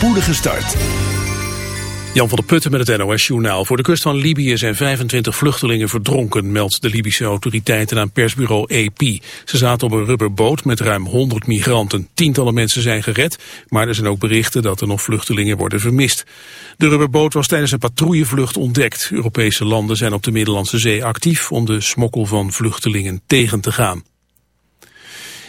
spoedige start. Jan van der Putten met het NOS-journaal. Voor de kust van Libië zijn 25 vluchtelingen verdronken, meldt de Libische autoriteiten aan persbureau AP. Ze zaten op een rubberboot met ruim 100 migranten. Tientallen mensen zijn gered, maar er zijn ook berichten dat er nog vluchtelingen worden vermist. De rubberboot was tijdens een patrouillevlucht ontdekt. Europese landen zijn op de Middellandse Zee actief om de smokkel van vluchtelingen tegen te gaan.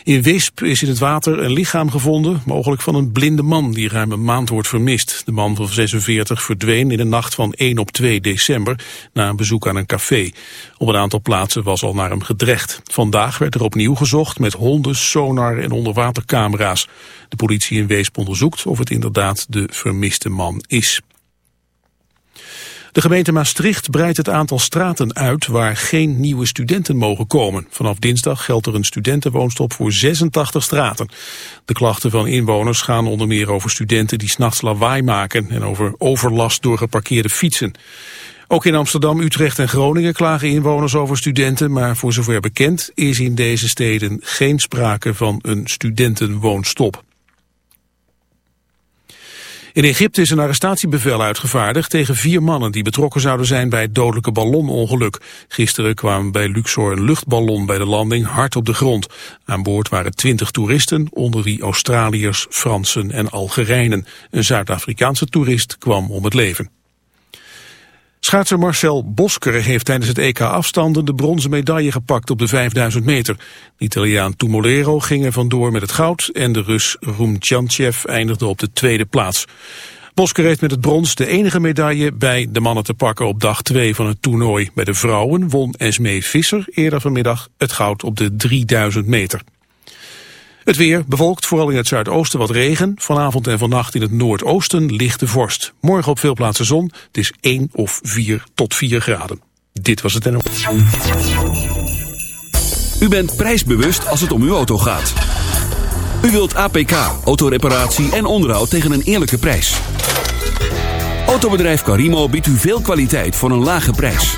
In Wisp is in het water een lichaam gevonden, mogelijk van een blinde man die ruim een maand wordt vermist. De man van 46 verdween in de nacht van 1 op 2 december na een bezoek aan een café. Op een aantal plaatsen was al naar hem gedrecht. Vandaag werd er opnieuw gezocht met honden, sonar en onderwatercamera's. De politie in Weesp onderzoekt of het inderdaad de vermiste man is. De gemeente Maastricht breidt het aantal straten uit waar geen nieuwe studenten mogen komen. Vanaf dinsdag geldt er een studentenwoonstop voor 86 straten. De klachten van inwoners gaan onder meer over studenten die s'nachts lawaai maken en over overlast door geparkeerde fietsen. Ook in Amsterdam, Utrecht en Groningen klagen inwoners over studenten, maar voor zover bekend is in deze steden geen sprake van een studentenwoonstop. In Egypte is een arrestatiebevel uitgevaardigd tegen vier mannen die betrokken zouden zijn bij het dodelijke ballonongeluk. Gisteren kwam bij Luxor een luchtballon bij de landing hard op de grond. Aan boord waren twintig toeristen, onder wie Australiërs, Fransen en Algerijnen. Een Zuid-Afrikaanse toerist kwam om het leven. Schaatser Marcel Bosker heeft tijdens het EK afstanden de bronzen medaille gepakt op de 5000 meter. De Italiaan Tumolero ging er vandoor met het goud en de Rus Rumtjantjev eindigde op de tweede plaats. Bosker heeft met het brons de enige medaille bij de mannen te pakken op dag 2 van het toernooi. Bij de vrouwen won Esmee Visser eerder vanmiddag het goud op de 3000 meter. Het weer bevolkt vooral in het zuidoosten wat regen. Vanavond en vannacht in het noordoosten lichte vorst. Morgen op veel plaatsen zon. Het is 1 of 4 tot 4 graden. Dit was het en. U bent prijsbewust als het om uw auto gaat. U wilt APK, autoreparatie en onderhoud tegen een eerlijke prijs. Autobedrijf Carimo biedt u veel kwaliteit voor een lage prijs.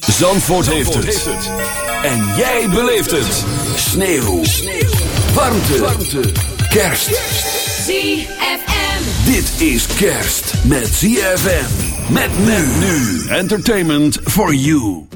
Zandvoort, heeft, het. En jij beleeft het. Sneeuw. Warmte. Warmte. Kerst. ZFM. Dit is kerst met ZFM. Met men nu. Entertainment for you.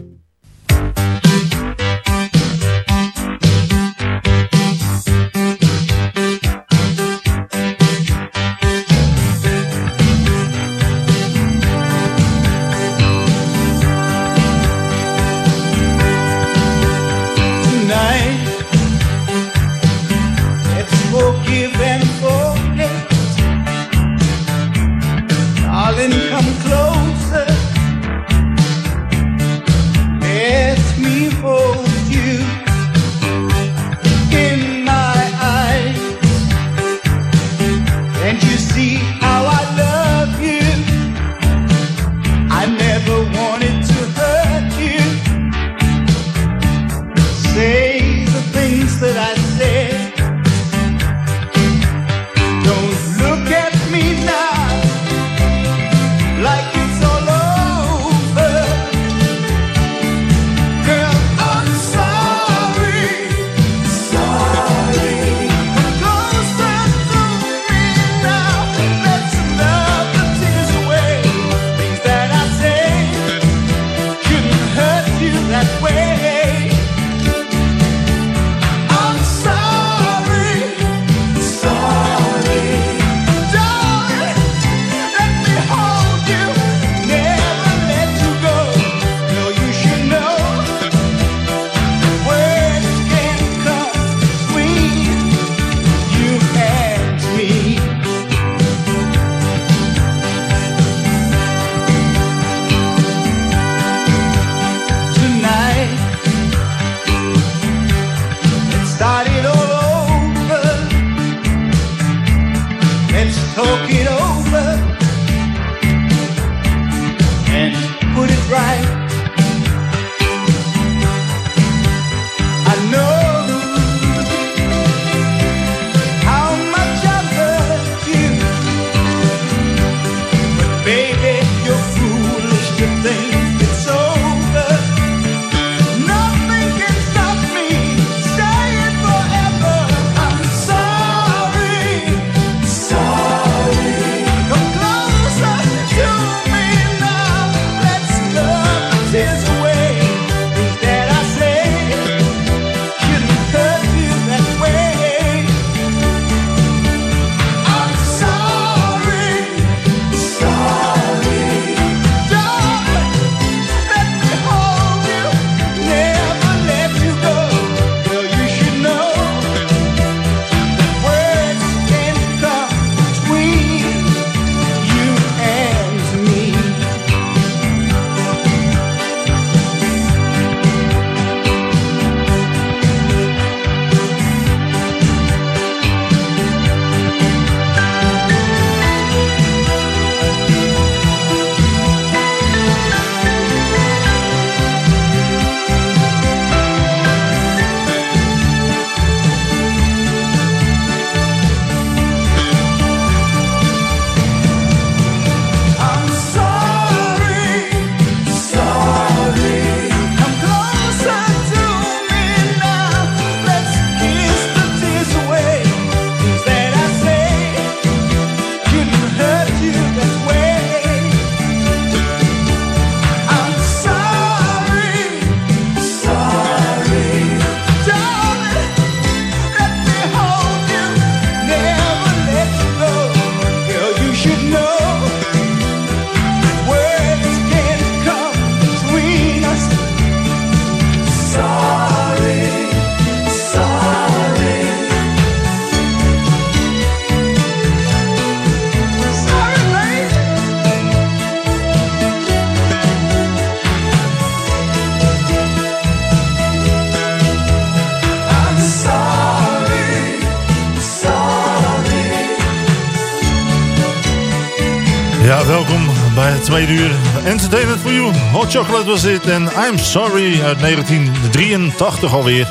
Ja, welkom bij het tweede uur. Entertainment for You. Hot Chocolate was dit. En I'm Sorry uit 1983 alweer.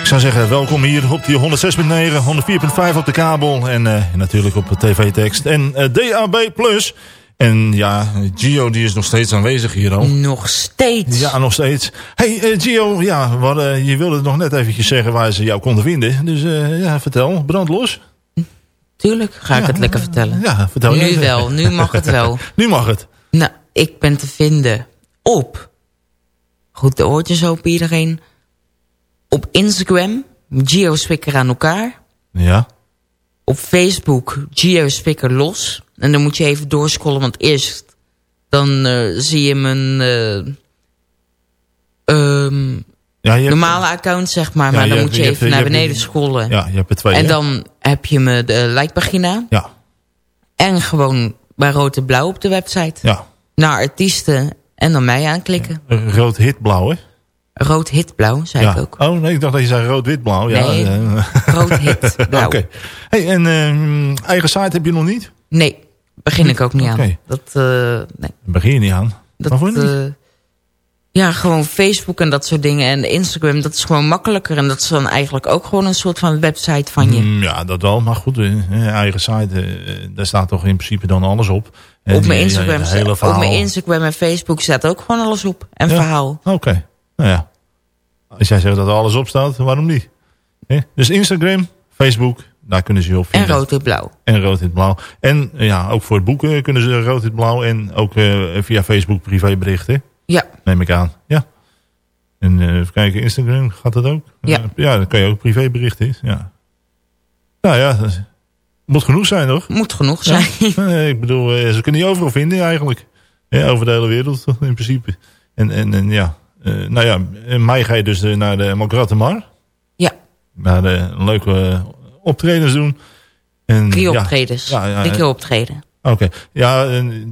Ik zou zeggen, welkom hier op die 106.9, 104.5 op de kabel. En eh, natuurlijk op tv-tekst. En eh, DAB+. En ja, Gio die is nog steeds aanwezig hier al. Nog steeds. Ja, nog steeds. Hey eh, Gio, ja, je wilde nog net eventjes zeggen waar ze jou konden vinden. Dus ja, vertel, brand los. Tuurlijk ga ik het lekker vertellen. Ja, vertel nu even. wel, nu mag het wel. Nu mag het. Nou, ik ben te vinden op... Goed, de oortjes open iedereen. Op Instagram, Geo Spikker aan elkaar. Ja. Op Facebook, Geo Spikker los. En dan moet je even doorscrollen, want eerst... dan eh, zie je mijn... ehm, ja hebt- normale account, zeg maar. Ja, maar dan je moet je even naar beneden scrollen. Ja, je hebt er twee. en hè? dan heb je me de like-pagina. Ja, En gewoon bij rood en blauw op de website. ja. Naar artiesten en dan mij aanklikken. Rood, hit, blauw, hè? Rood, hit, blauw, zei ja. ik ook. Oh, nee, ik dacht dat je zei rood, wit, blauw. Ja, Nee. eh, Rood, hit, blauw. Oké. Hey, en ehm, eigen site heb je nog niet? Nee, begin ik ook niet aan. Dat, eh, nee. Begin je niet aan. Dat, Waarvoor niet? eh, ja, gewoon Facebook en dat soort dingen. En Instagram, dat is gewoon makkelijker. En dat is dan eigenlijk ook gewoon een soort van website van je. Mm, ja, dat wel. Maar goed, eh, eigen site, eh, daar staat toch in principe dan alles op. En op, mijn Instagram, op mijn Instagram en Facebook staat ook gewoon alles op. En Ja? verhaal. Oké, nou ja. Als jij zegt dat er alles op staat, waarom niet? Dus Instagram, Facebook, daar kunnen ze je op En vinden. rood en blauw. En rood wit blauw. En eh, ja, ook voor het boeken kunnen ze rood wit blauw. En ook eh, via Facebook privéberichten. Ja, Neem ik aan. Ja. En eh, even kijken, Instagram gaat dat ook? Ja. Eh, ja, dan kan je ook privéberichten. Ja. Nou ja, dat moet genoeg zijn toch? moet genoeg zijn. Ik bedoel, eh, ze kunnen je overal vinden eigenlijk. Ja, over de hele wereld toch, in principe. En, en, en ja, eh, nou ja, in mei ga je dus naar de Malgrate Mar. Ja, Naar de leuke optredens doen. En, drie ja, optredens. Ja, ja, drie ja. keer optreden. Oké, ja,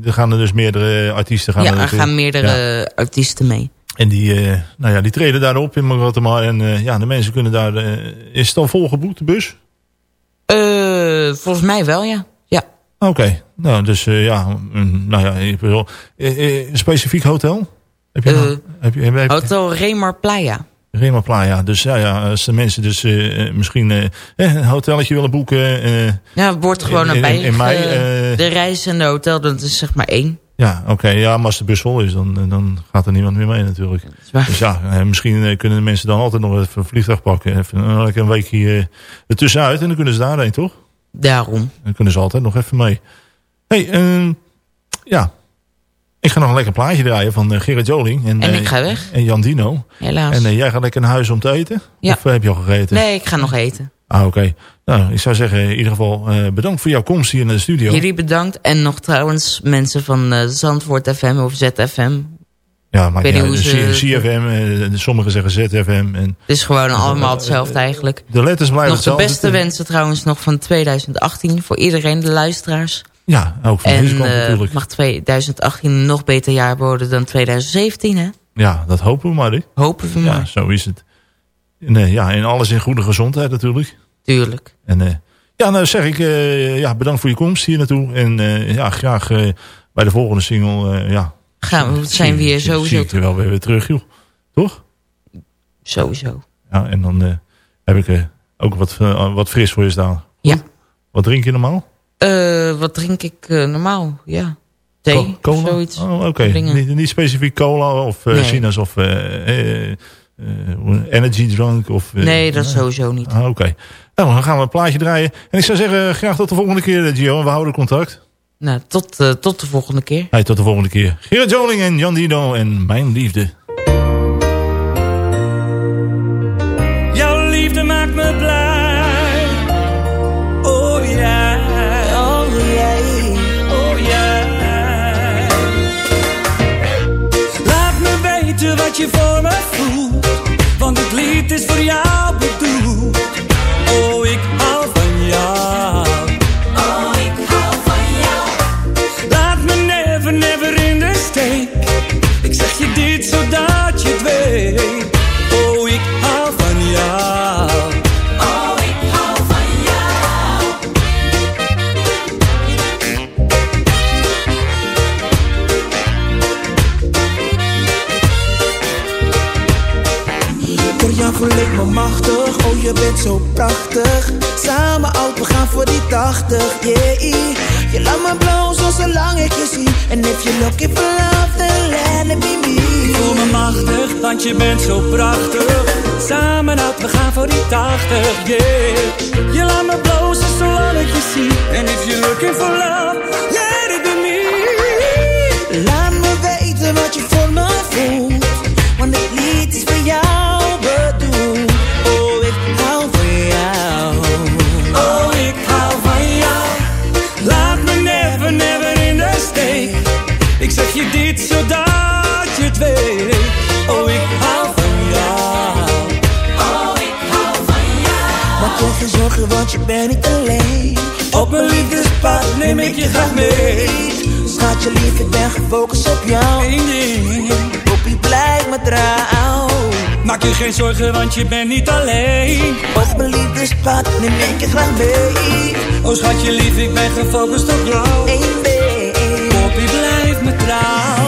er gaan er dus meerdere artiesten gaan ja, er naartoe. gaan meerdere Ja. artiesten mee. En die, eh, nou ja, die treden daarop in Guatemala. En eh, ja, de mensen kunnen daar... eh, is het al volgeboekt, de bus? Eh, volgens mij wel, ja. Oké, nou dus ja, mm, nou ja, ik bedoel, een specifiek hotel? Heb je, nou- heb je, heb je Hotel Remar Playa. Rema Playa. Dus ja, ja, als de mensen dus eh, misschien eh, een hotelletje willen boeken. Ja, het wordt gewoon in mei, ge- eh, de reis en de hotel, dat is zeg maar één. ja, oké. ja, maar als de bus vol is, dan, dan gaat er niemand meer mee natuurlijk. Dus ja, misschien kunnen de mensen dan altijd nog even een vliegtuig pakken. Even een, een weekje ertussenuit en dan kunnen ze daarheen, toch? Daarom. Dan kunnen ze altijd nog even mee. hey, ehm, ja. Ik ga nog een lekker plaatje draaien van eh, Gerard Joling. En, En eh, ik ga weg. En Jan Dino. Helaas. En eh, jij gaat lekker naar huis om te eten? Ja. Of eh, heb je al gegeten? nee, ik ga nog eten. Ah, oké. Nou, ik zou zeggen, in ieder geval eh, bedankt voor jouw komst hier naar de studio. Jullie bedankt. En nog trouwens mensen van eh, Zandvoort FM of ZFM. ja, maar weet ja, de ze- CFM, eh, de- sommigen zeggen ZFM. En Het is gewoon allemaal hetzelfde eigenlijk. de letters blijven Nog de hetzelfde. beste wensen trouwens nog van 2018 voor iedereen, de luisteraars. Ja, ook van deze En kant eh, natuurlijk. mag 2018 een nog beter jaar worden dan 2017, hè? Ja, dat hopen we maar. Hè? Hopen we Ja, maar. zo is het. En, ja, en alles in goede gezondheid natuurlijk. Tuurlijk. En eh, ja, nou zeg ik, eh, ja, bedankt voor je komst hier naartoe. En ja, graag bij de volgende single, ja. Gaan we, zijn we hier sowieso Zie ik wel weer, weer terug, joh. Toch? Sowieso. Ja, en dan heb ik ook wat, wat fris voor je staan. Ja. Wat drink je normaal? Eh, wat drink ik eh, normaal? Ja. Thee cola? of zoiets. Oh, oké. Niet, niet specifiek cola of eh Nee. sinaas of eh, eh, eh, energy drank? Of, nee, dat sowieso niet. Ah, oké. Nou, dan gaan we een plaatje draaien. En ik zou zeggen, graag tot de volgende keer, Gio. En we houden contact. Nou, tot, tot de volgende keer. Hey, tot de volgende keer. Gerard Joling en Jan Dino en Mijn Liefde. Je voor me voelt. Want het lied is voor jou bedoeld. Oh, ik hou van jou. Oh, ik hou van jou. Laat me never, never in de steek. Ik zeg je dit zodat je het weet. Machtig, oh je bent zo prachtig. Samen oud, we gaan voor die 80, yeah Je laat me blozen zolang ik je zie And if you're looking for love, then let it be me. Voel me machtig, want je bent zo prachtig. Samen uit, we gaan voor die 80, yeah. Je laat me blozen zolang ik je zie. En if you're looking for love, want je bent niet alleen Op een liefdespad neem ik je graag mee. Schatje lief, ik ben gefocust op jou Eén ding. Poppie, blijf me trouw Maak je geen zorgen, want je bent niet alleen. Op mijn liefdespad neem ik je graag mee Oh schatje lief, ik ben gefocust op jou. Eén been Poppy, blijf me trouw.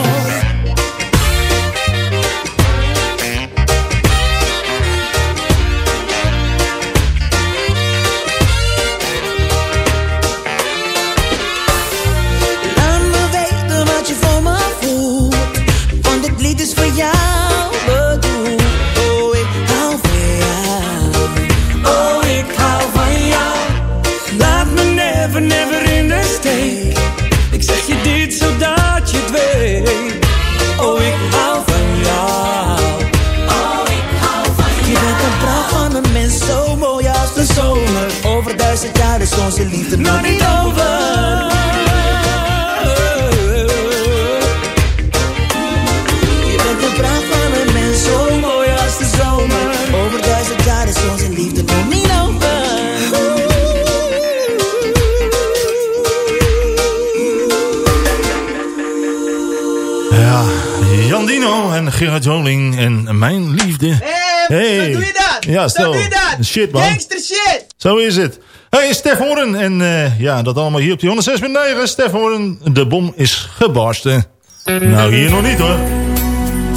Jan Dino en Gerard Joling en Mijn Liefde. Hé, Hey. doe je dat? Ja, Zo stel. doe je dat? Shit, man. Gangster shit! Zo is het. Hey, Stef Horen. En uh, ja, dat allemaal hier op die 106.9. Stef Horen, de bom is gebarsten. Nou, hier nog niet hoor.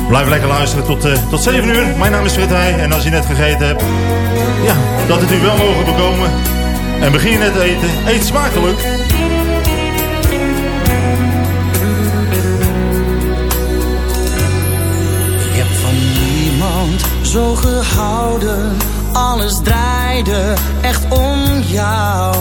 Blijf lekker luisteren tot, uh, tot 7 uur. Mijn naam is Frit Heij. En als je net gegeten hebt, ja, dat het u wel mogen bekomen. En begin je net te eten, eet smakelijk. Zo gehouden. Alles draaide echt om jou.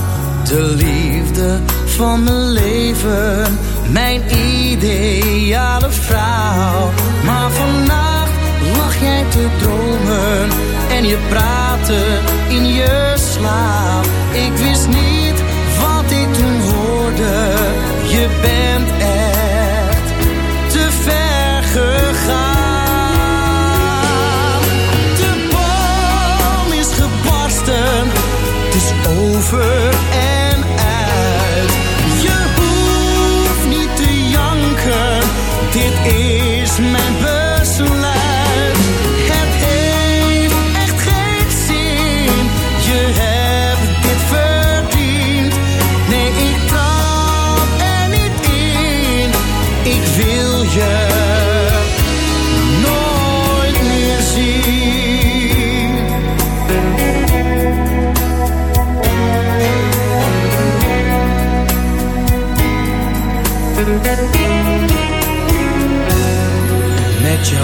De liefde van mijn leven. Mijn ideale vrouw. Maar vannacht lag jij te dromen. En je praatte in je slaap. Ik wist niet wat ik toen hoorde. Je bent echt over en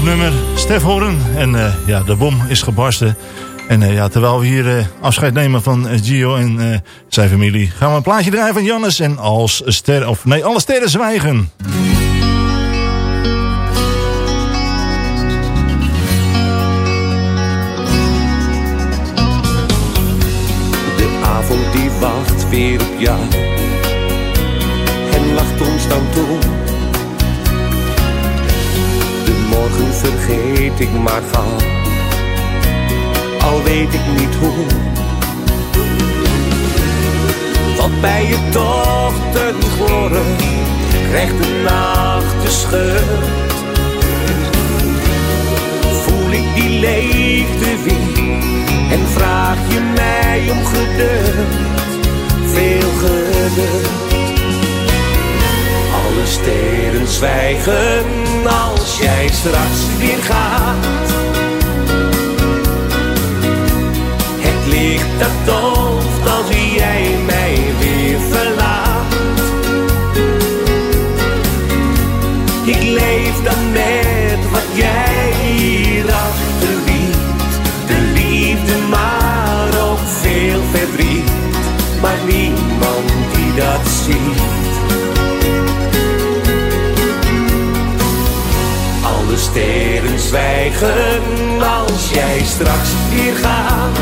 nummer. Stef Horen. En eh, ja, de bom is gebarsten. En eh, ja, terwijl we hier eh, afscheid nemen van Gio en zijn familie... gaan we een plaatje draaien van Jannes en als sterren... Of nee, alle sterren zwijgen. De avond die wacht weer op jou en lacht ons dan toe. Morgen vergeet ik maar gauw, al weet ik niet hoe. Wat bij je toch ten gloren krijgt de nacht de ik die leegte weer en vraag je mij om geduld, veel geduld. Sterren zwijgen als jij straks weer gaat. Het licht dat dooft als jij mij zwijgen als jij straks weer gaat.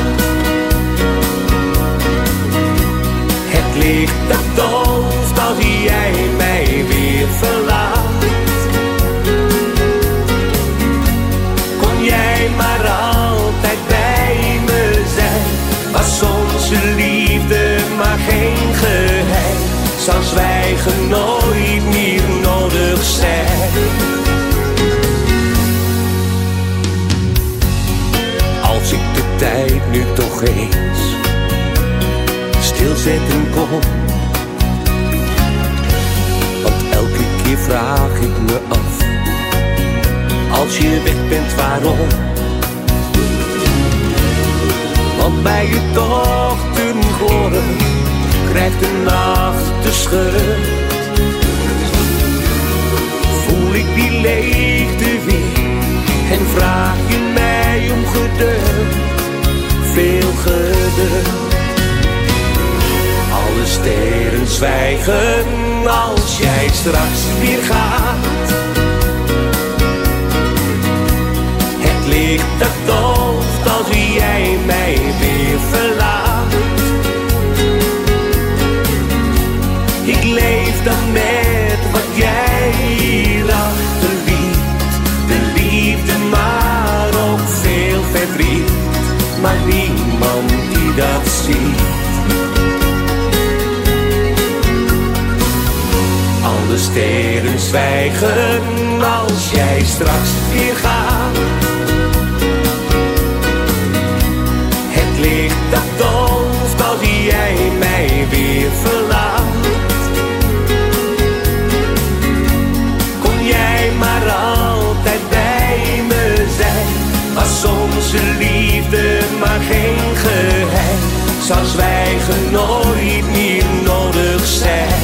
Het licht dat dooft als jij mij weer verlaat. Kon jij maar altijd bij me zijn, was onze liefde maar geen geheim. Zou zwijgen eens stilzetten kon. Want elke keer vraag ik me af, als je weg bent waarom? Want bij je dochter gloren krijgt de nacht de scheur. Voel ik die leegte weer en vraag je mij om geduld, veel geduld. Alle sterren zwijgen als jij straks weer gaat. Het licht dat dooft als jij mij weer verlaat. Ik leef dan met Sterren zwijgen als jij straks weer gaat. Het licht dat dooft als jij mij weer verlaat. Kon jij maar altijd bij me zijn, was onze liefde maar geen geheim. Zou zwijgen nooit meer nodig zijn.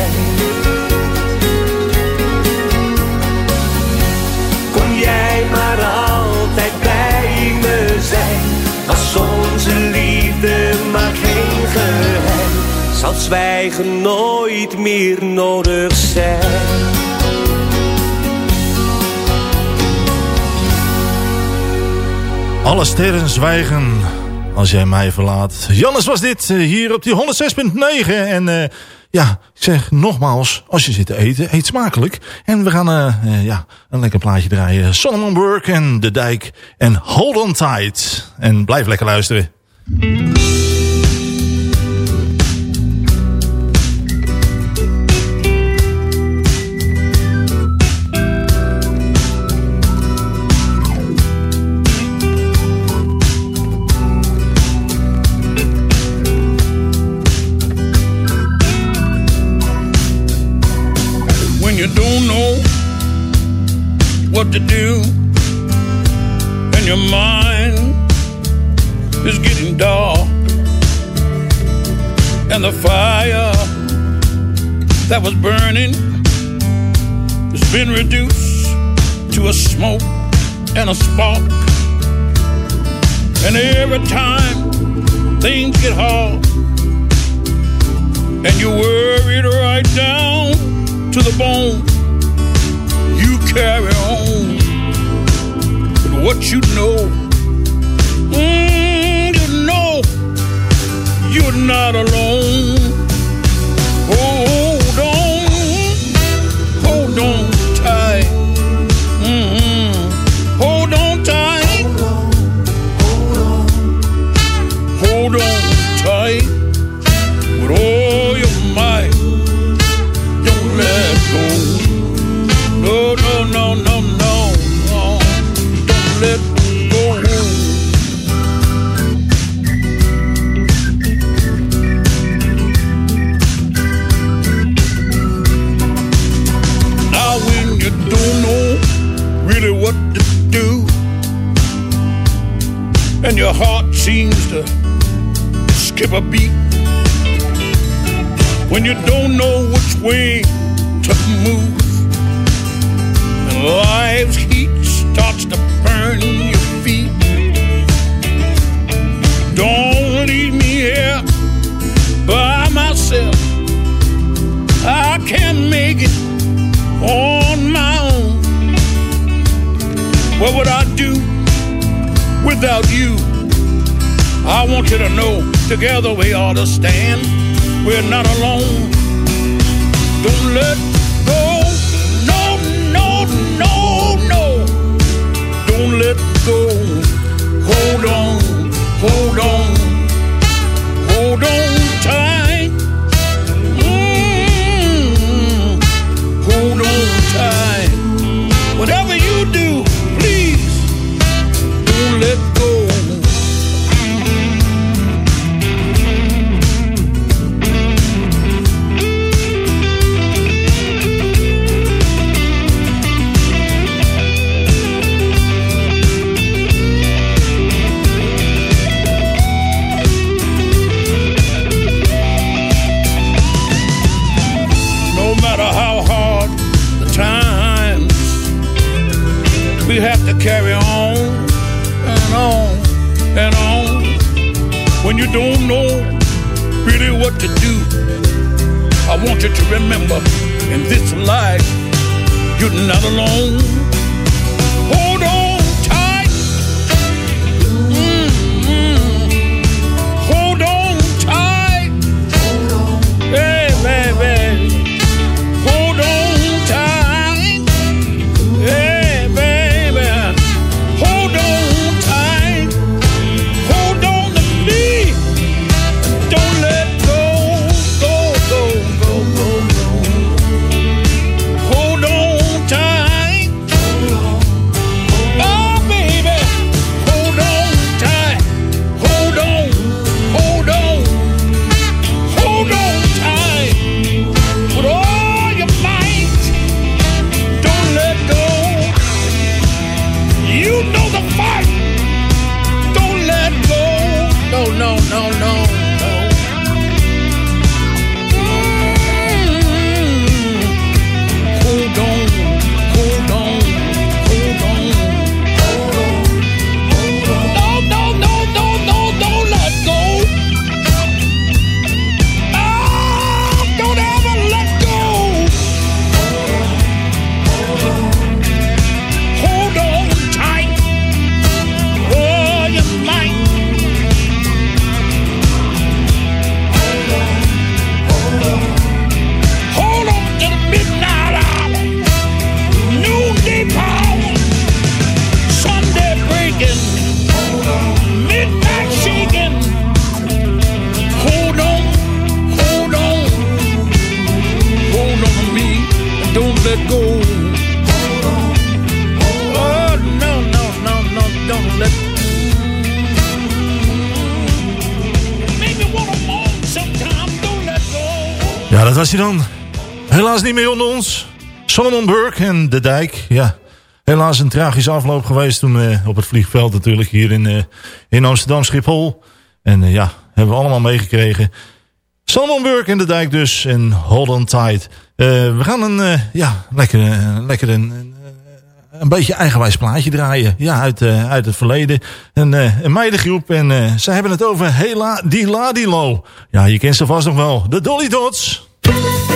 Zwijgen nooit meer nodig zijn. Alle sterren zwijgen als jij mij verlaat. Jannes was dit eh, hier op die 106.9. En eh, ja, ik zeg nogmaals, als je zit te eten, eet smakelijk. En we gaan eh, ja, een lekker plaatje draaien. Solomon Burke en De Dijk en Hold On Tight. En blijf lekker luisteren. Smoke and a spark and every time things get hard and you're worried right down to the bone. You carry on with what you know. Mm, you know you're not alone. Hold on tight never be You have to carry on and on and on when you don't know really what to do. I want you to remember in this life, you're not alone. Hold on. was hij dan. Helaas niet meer onder ons. Solomon Burke en De Dijk. Ja, helaas een tragische afloop geweest toen eh, op het vliegveld natuurlijk. Hier in, eh, in Amsterdam Schiphol. En eh, ja, hebben we allemaal meegekregen. Solomon Burke en De Dijk dus. in Holland on we gaan een ja, lekker, lekker een, een beetje eigenwijs plaatje draaien. Ja, uit, uit het verleden. Een, een meidengroep. En zij hebben het over Hela Diladilo. Ja, je kent ze vast nog wel. De Dolly Dots. Thank you.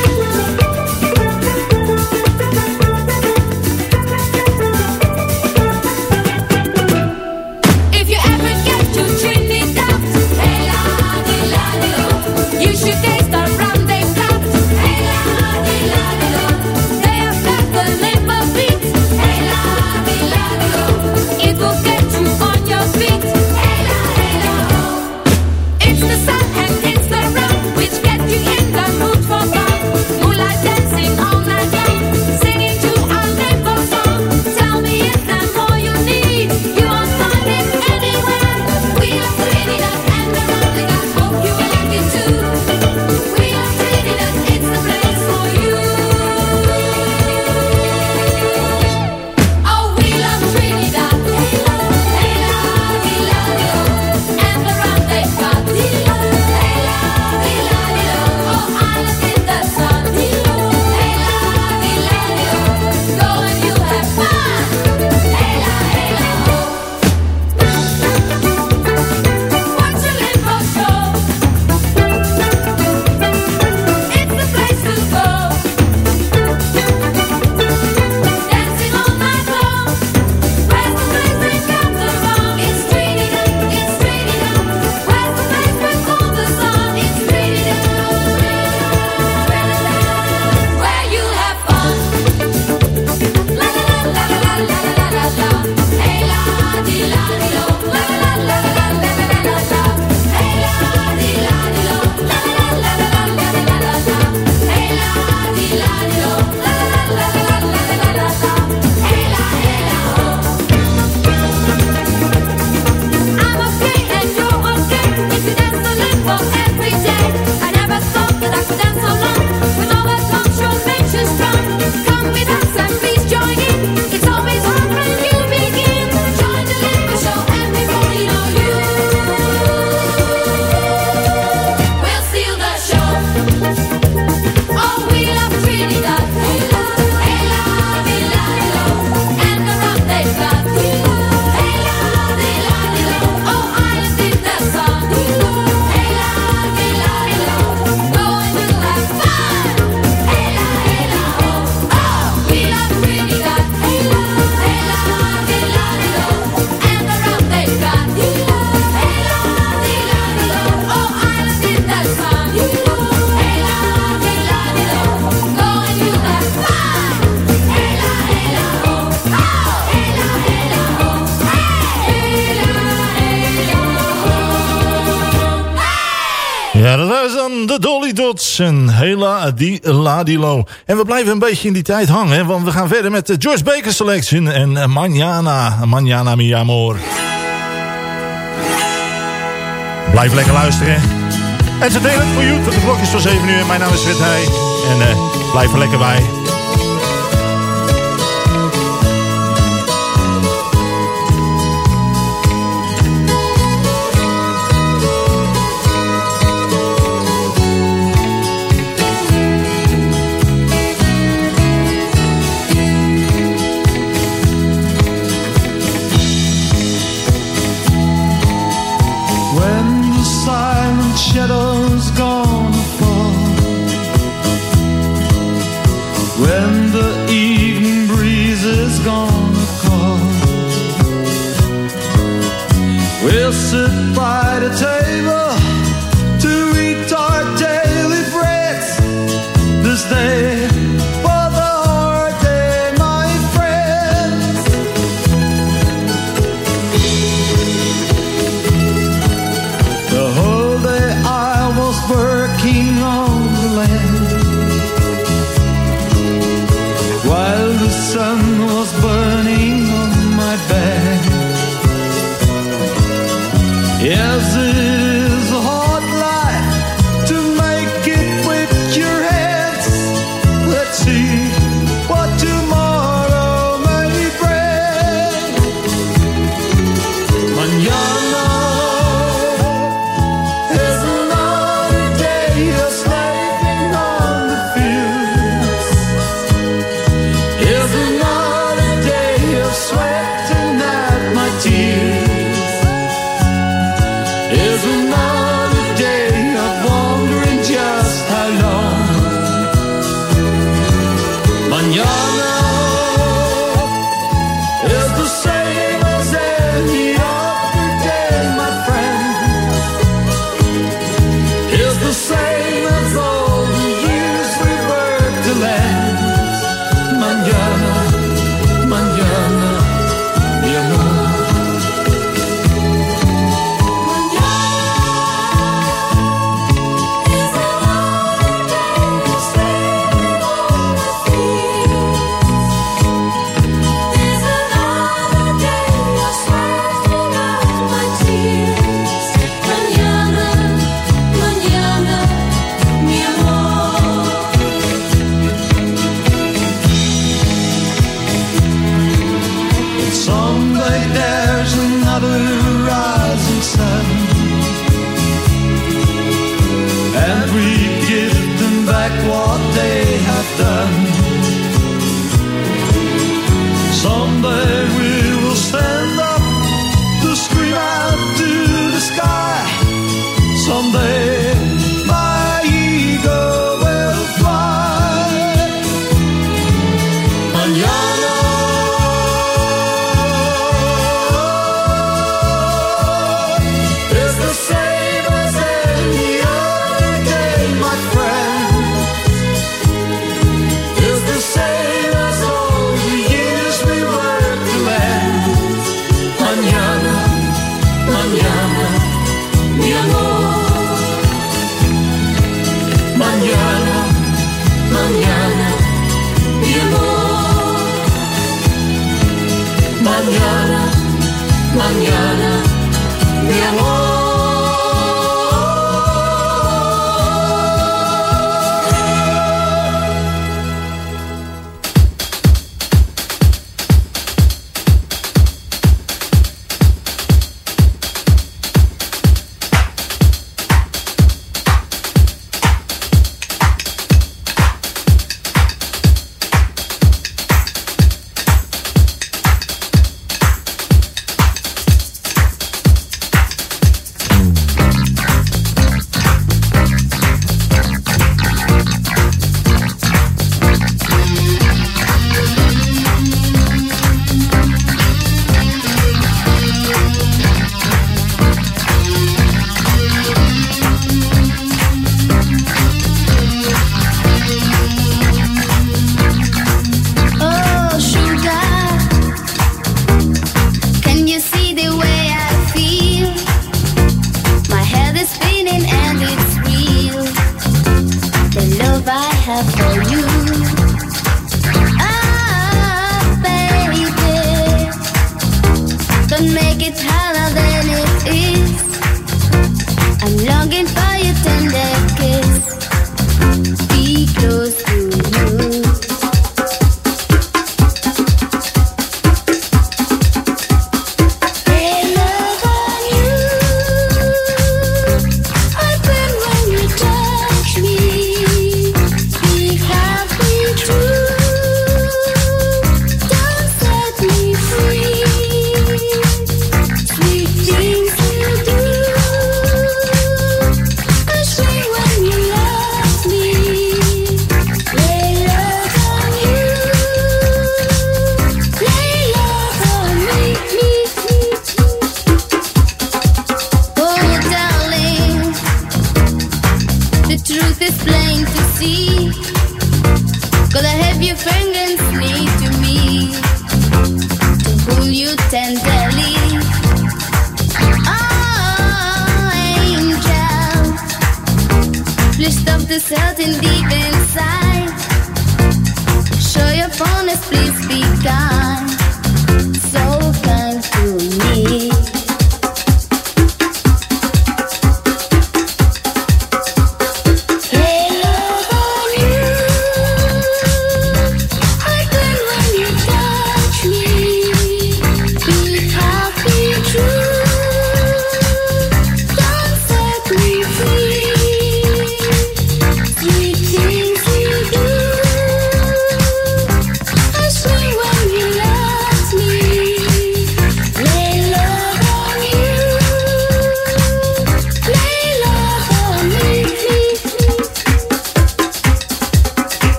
Ja, dat is dan de Dolly Dots en Hela di Ladilo. En we blijven een beetje in die tijd hangen, want we gaan verder met de George Baker Selection en eh, Manjana, Manjana mi amor. Blijf lekker luisteren. Entertainment voor you tot de klokjes van 7 uur. Mijn naam is Frit Heij en uh, blijf er lekker bij.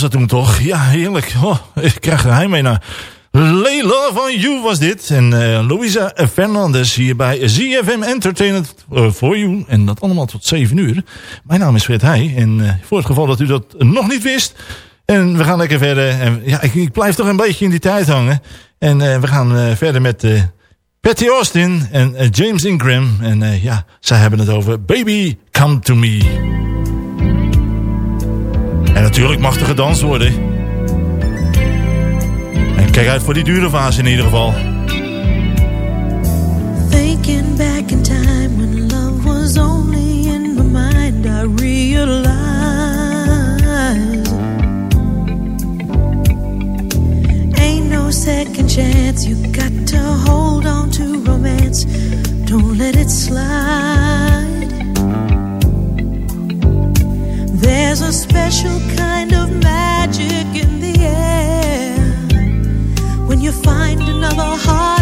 Was dat toen toch? Ja, heerlijk. Oh, ik krijg er heimwee naar. Layla van You was dit. En eh Louisa Fernandez hier bij ZFM Entertainment eh, for You. En dat allemaal tot 7 uur. Mijn naam is Fred Heij. En eh, voor het geval dat u dat nog niet wist. En we gaan lekker verder. En, ja, ik, ik blijf toch een beetje in die tijd hangen. En eh, we gaan eh, verder met eh, Patty Austin en eh, James Ingram. En eh, ja, zij hebben het over Baby Come To Me. En natuurlijk mag er gedanst worden. En kijk uit voor die dure vaas in ieder geval. Thinking back in time when love was only in my mind, I realized ain't no second chance. You got to hold on to romance, don't let it slide. There's a special kind of magic in the air. When you find another heart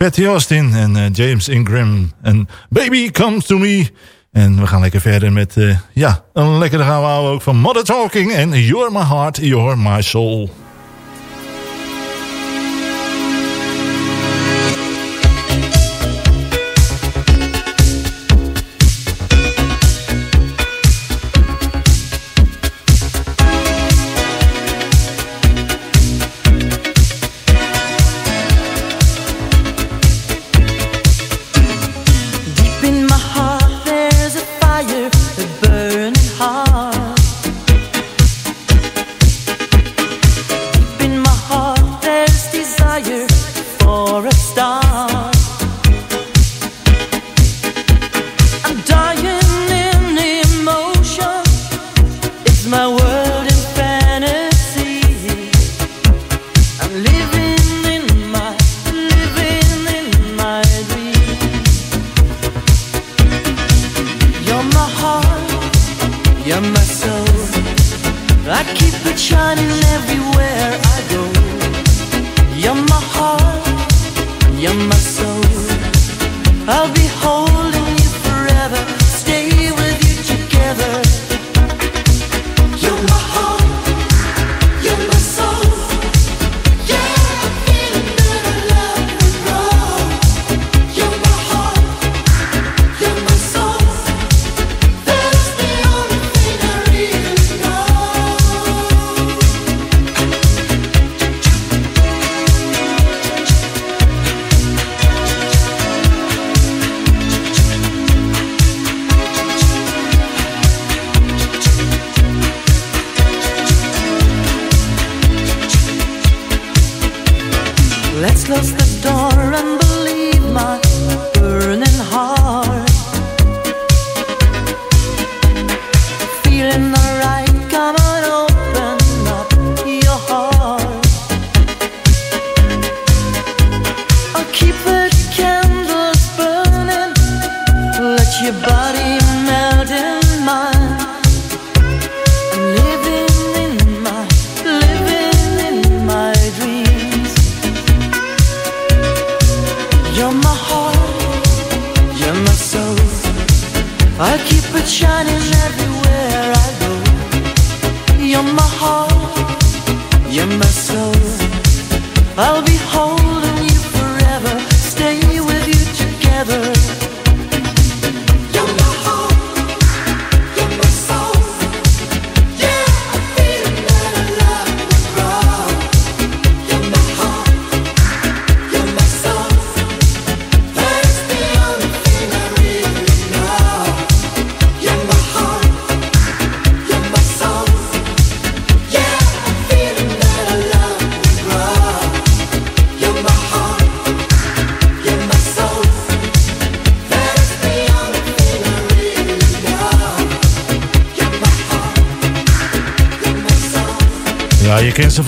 Patty Austin en eh, James Ingram. En Baby Comes To Me. En we gaan lekker verder met, eh, ja, een lekkere gaan we ook van Mother Talking. En You're My Heart, You're My Soul.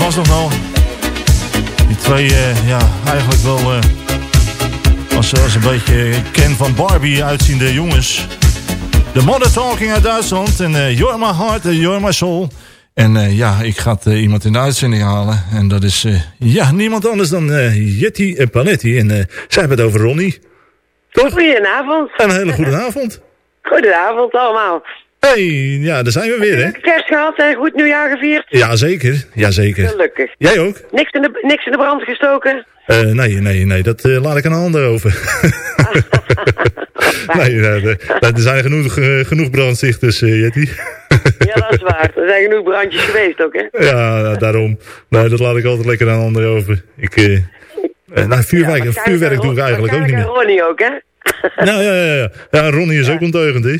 Vast nog wel. Die twee, eh, ja, eigenlijk wel eh, als, als een beetje ken van Barbie uitziende jongens. De Mother Talking uit Duitsland. En eh, You're My Heart, eh, You're My Soul. En ja, ik ga iemand in de uitzending halen. En dat is ja, niemand anders dan Jetty en Paletti. En zij hebben het over Ronnie. Goedenavond. Een hele goede avond. Goedenavond allemaal. Hey, ja, daar zijn we weer, hè? Kerst gehad en goed nieuwjaar gevierd. Jazeker, jazeker. Gelukkig. Jij ook? Niks in de, niks in de brand gestoken. Eh, nee, nee, nee, dat eh, laat ik aan een ander over. nee, er- er zijn genoeg, eh, genoeg brandstichters, eh, Jetty. Ja, dat is waar. Er zijn genoeg brandjes geweest ook, hè? ja, daarom. Nee, dat laat ik altijd lekker aan een ander over. Ik, eh, nou, vuurwerk, vuurwerk doe ik eigenlijk ook niet meer. Ronnie ook, hè? Nou, ja, ja, ja. Ja, Ronnie is ook onteugend, hè?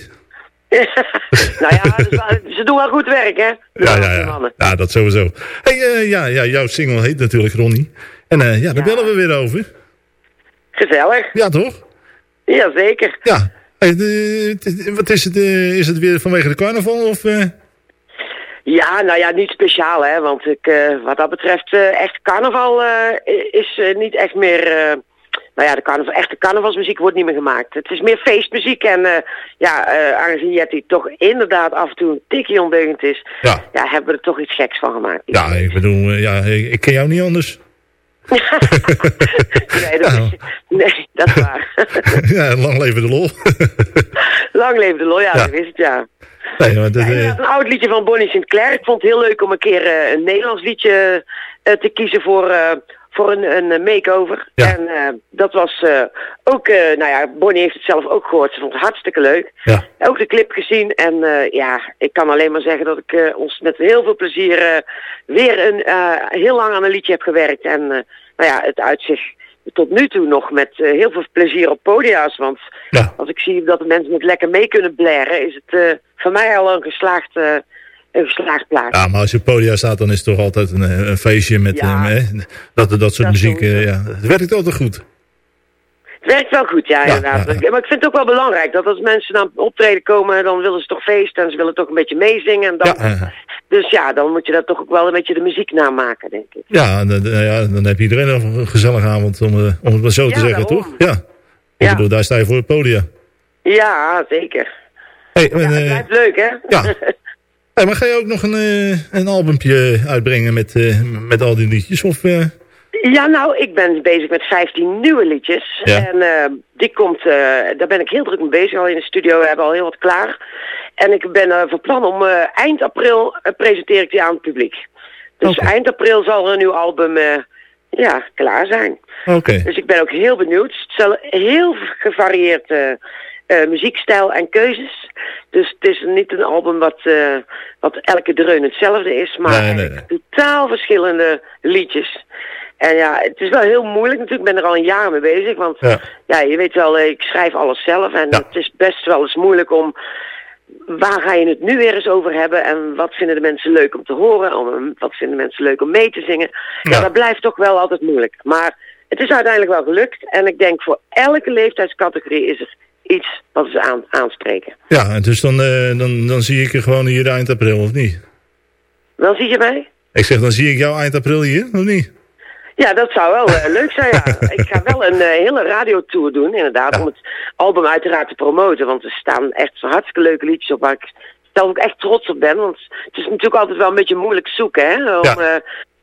nou ja, dus wel- ze doen wel goed werk, hè? Ja, ja, ja. Ja, dat sowieso. Hey, eh, ja, ja, jouw single heet natuurlijk Ronnie. En eh, ja, daar bellen we weer over. Gezellig. Ja, toch? Jazeker. Ja. Hey, de- de- wat is het? eh, is het weer vanwege de carnaval? Of, eh? Ja, nou ja, niet speciaal, hè. Want ik, eh, wat dat betreft, eh, echt carnaval eh, is eh, niet echt meer... nou ja, de carnaval, echte carnavalsmuziek wordt niet meer gemaakt. Het is meer feestmuziek en eh, ja, eh aangezien Jetty toch inderdaad af en toe een tikje ondeugend is... Ja. ja, hebben we er toch iets geks van gemaakt. Ja, ik bedoel, eh, ja, ik, ik ken jou niet anders. nee, dat, is, nee, dat is waar. ja, lang leven de lol. Lang leefde de lol, ja, Ja. dat is het, ja. nee, maar dat, Ja, eh, inderdaad, een oud liedje van Bonnie Sinclair. Ik vond het heel leuk om een keer een Nederlands liedje te kiezen voor, voor een, een eh, makeover. Ja. En eh, dat was eh, ook, eh, nou ja, Bonnie heeft het zelf ook gehoord. Ze vond het hartstikke leuk. ja. Ook de clip gezien. En ja, ik kan alleen maar zeggen dat ik ons met heel veel plezier weer een, heel lang aan een liedje heb gewerkt. En nou ja, het uitzicht tot nu toe nog met heel veel plezier op podia's. Want Ja. als ik zie dat de mensen het lekker mee kunnen blaren, is het voor mij al een geslaagd, een plaatje. ja, maar als je op podia staat, dan is het toch altijd een, eh, een feestje met Ja. eh, hè, dat, dat soort Dat muziek. eh, ja. Het werkt altijd goed. Het werkt wel goed, ja, Ja, inderdaad. ja, ja. Maar ik vind het ook wel belangrijk dat als mensen naar optreden komen, dan willen ze toch feesten en ze willen toch een beetje meezingen. En dan, Ja, eh, Dus ja, dan moet je dat toch ook wel een beetje de muziek namaken, denk ik. ja, eh, ja, dan heb je iedereen een gezellige avond, om, eh, om het maar zo te zeggen, daarom. toch? Ja. Ik Ja. bedoel, daar sta je voor het podia. Ja, zeker. Hey, en, het eh, blijft leuk, hè? ja. hey, maar ga je ook nog een, eh, een albumpje uitbrengen met, eh, met al die liedjes? Of, eh, Ja, nou, ik ben bezig met 15 nieuwe liedjes. Ja. En die komt, daar ben ik heel druk mee bezig al in de studio. We hebben al heel wat klaar. En ik ben van plan om eind april presenteer ik die aan het publiek. Dus eind april zal er een nieuw album ja, klaar zijn. Oké. Dus ik ben ook heel benieuwd. Het zal heel gevarieerd muziekstijl en keuzes. Dus het is niet een album wat, eh, wat elke dreun hetzelfde is, maar Nee, nee, totaal verschillende liedjes. En ja, het is wel heel moeilijk natuurlijk. Ik ben er al een jaar mee bezig. Want Ja. ja, je weet wel, eh, ik schrijf alles zelf. En Ja. het is best wel eens moeilijk om... Waar ga je het nu weer eens over hebben? En wat vinden de mensen leuk om te horen? Om, wat vinden mensen leuk om mee te zingen? Ja, Ja. dat blijft toch wel altijd moeilijk. Maar het is uiteindelijk wel gelukt. En ik denk voor elke leeftijdscategorie is er iets wat ze aan, aanspreken. Ja, dus dan, eh, dan, dan zie ik je gewoon hier eind april, of niet? Wel zie je mij? Ik zeg, dan zie ik jou eind april hier, of niet? Ja, dat zou wel eh, leuk zijn, ja. Ik ga wel een eh, hele radiotour doen, inderdaad, Ja. om het album uiteraard te promoten. Want er staan echt hartstikke leuke liedjes op waar ik zelf ook echt trots op ben. Want het is natuurlijk altijd wel een beetje moeilijk zoeken, hè. Om Ja.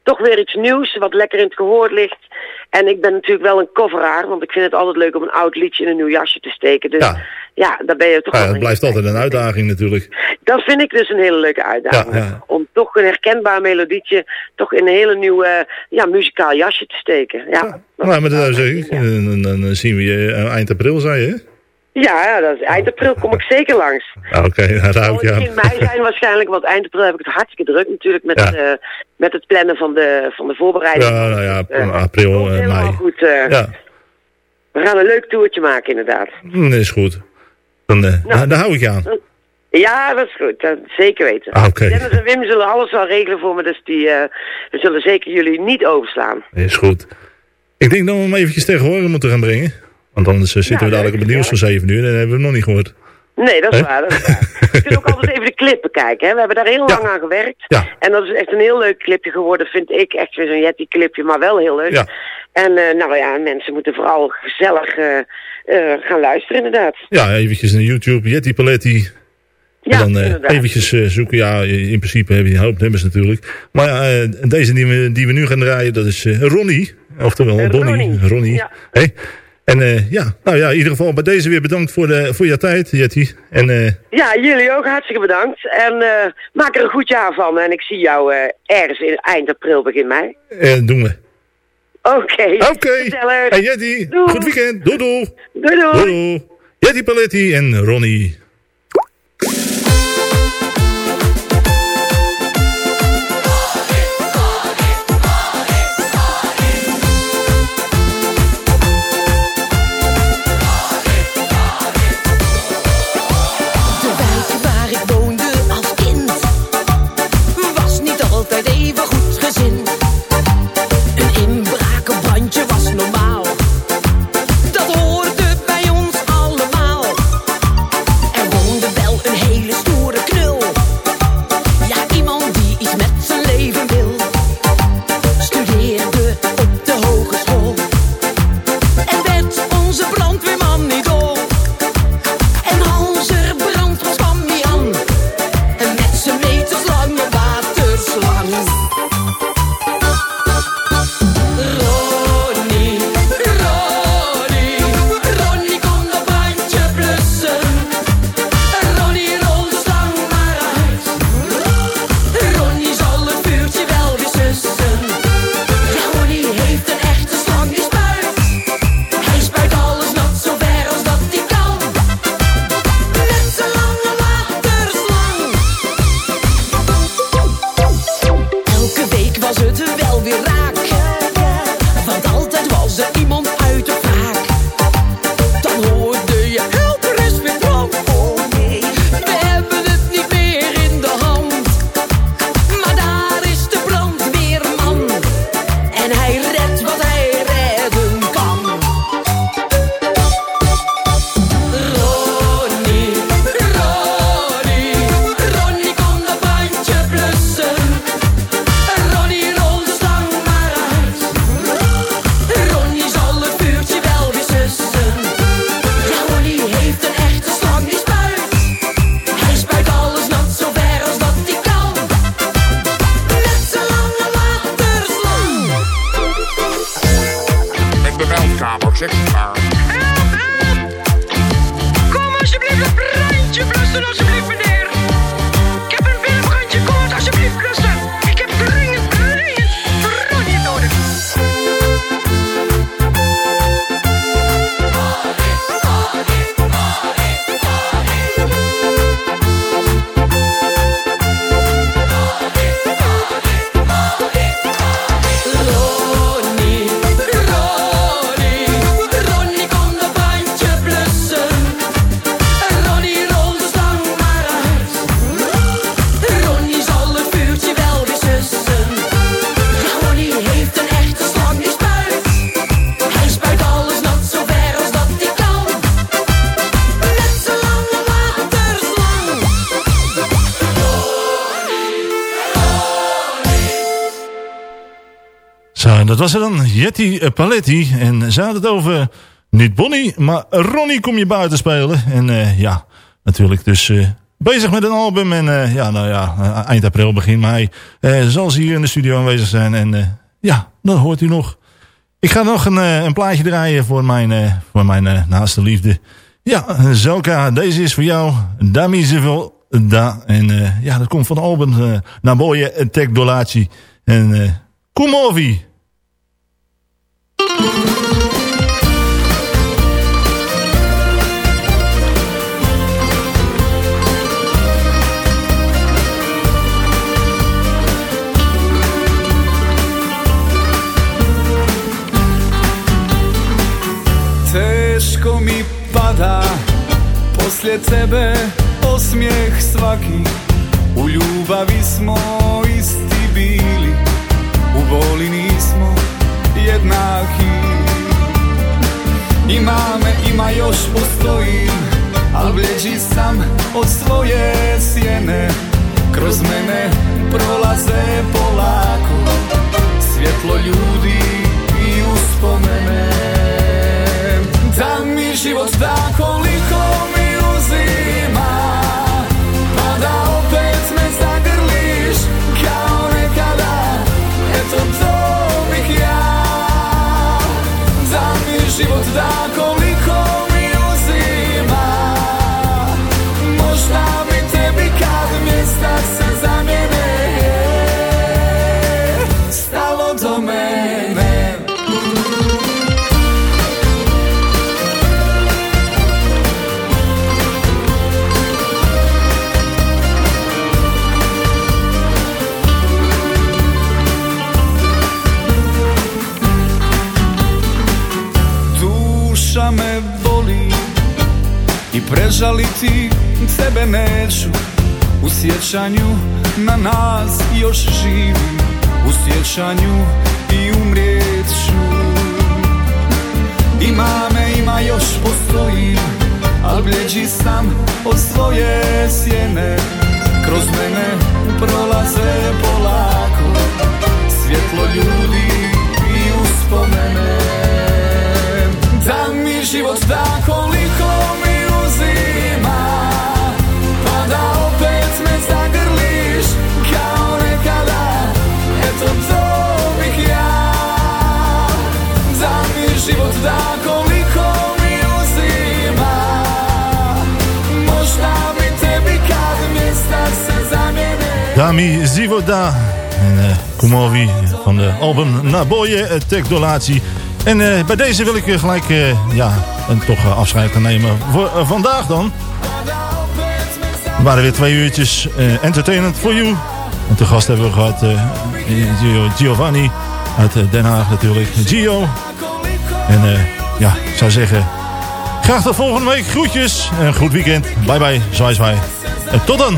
Toch weer iets nieuws, wat lekker in het gehoor ligt. En ik ben natuurlijk wel een coveraar, want ik vind het altijd leuk om een oud liedje in een nieuw jasje te steken. Dus Ja. ja, daar ben je toch Ja, het blijft altijd een uitdaging natuurlijk. dat vind ik dus een hele leuke uitdaging. Ja. Om toch een herkenbaar melodietje toch in een hele nieuw eh, ja, muzikaal jasje te steken. Ja, Nou, maar dat ik. Dan zien we je eh, eind april, zei je? Ja, dat is, eind april kom ik zeker langs. Ah, Oké, nou, daar hou ik je in mei zijn waarschijnlijk, want eind april heb ik het hartstikke druk natuurlijk met, Ja. eh, met het plannen van de, van de voorbereiding. Ja, nou ja, Eh, april, helemaal mei. goed. Ja, We gaan een leuk toertje maken inderdaad. mm, dat is goed. Dan, Nou. daar, hou ik je aan. Ja, dat is goed. Dat zeker weten. Ah. Dennis en Wim zullen alles wel regelen voor me, dus die we zullen zeker jullie niet overslaan. Is goed. Ik denk dat we hem eventjes tegen horen moeten gaan brengen. Want anders eh, zitten we dadelijk op het nieuws van 7 uur en hebben we hem nog niet gehoord. Nee, dat is waar. Dat is waar. Je kunt ook altijd even de clip bekijken. Hè? We hebben daar heel Ja. lang aan gewerkt. Ja. En dat is echt een heel leuk clipje geworden, vind ik. Echt weer zo'n Yeti-clipje, maar wel heel leuk. Ja. En eh, nou ja, mensen moeten vooral gezellig eh, gaan luisteren, inderdaad. Ja, eventjes naar YouTube, Yeti Paletti. Ja, en dan eventjes zoeken. Ja, in principe hebben die een hoop nummers natuurlijk. Maar ja, deze die we, die we nu gaan draaien, dat is Ronnie. Oftewel Bonnie. Ronnie. Ronnie. Ja. Hey? En eh, ja, nou ja, in ieder geval bij deze weer bedankt voor, de, voor jouw tijd, Yeti. En eh, Ja, jullie ook hartstikke bedankt. En eh, maak er een goed jaar van. En ik zie jou ergens in eind april, begin mei. doen we. Oké. Oké. Yeti, Doei. goed weekend. Doei doei. Doei doei. Doei. Yeti Paletti en Ronnie. En dat was er dan. Jetty Paletti. En ze had het over niet Bonnie, maar Ronnie kom je buiten spelen. En eh, ja, natuurlijk dus eh, bezig met een album. En eh, ja, nou ja, eind april, begin mei zal ze hier in de studio aanwezig zijn. En ja, dat hoort u nog. Ik ga nog een, een plaatje draaien voor mijn, voor mijn naaste liefde. Ja, Zoka, deze is voor jou. Dami. Da. En ja, dat komt van album uh, Naboje Tek Dolaci. En Kumovi. Teško mi pada Poslije tebe osmijeh svaki. U ljubavi smo isti bili U boli nismo jednaki. Ima me, ima još postojim Al bljeđi sam od svoje sjene. Kroz mene prolaze polako Svjetlo ljudi i uspomene. Da mi život da koliko mi uzima Da mi život da prežaliti tebe neću. U sjećanju na nas još živim. U sjećanju i umrijet ću. Ima me, ima još postojim Al bljeđi sam od svoje sjene. Kroz mene prolaze polako Svjetlo ljudi i uspomene. Da mi život da koliko mi uzima Dami Zivoda. En eh Kumovi van de album Naboje Tek Dolatie. En eh, bij deze wil ik eh, gelijk eh, ja, een, toch eh, afscheid nemen voor eh, vandaag dan. Er waren weer twee uurtjes eh, entertainment for you. te gast hebben we gehad eh, Gio- Giovanni uit eh, Den Haag natuurlijk. Gio. En eh, ja, ik zou zeggen, graag tot volgende week. Groetjes en goed weekend. Bye bye, zwaai zwaai. En tot dan.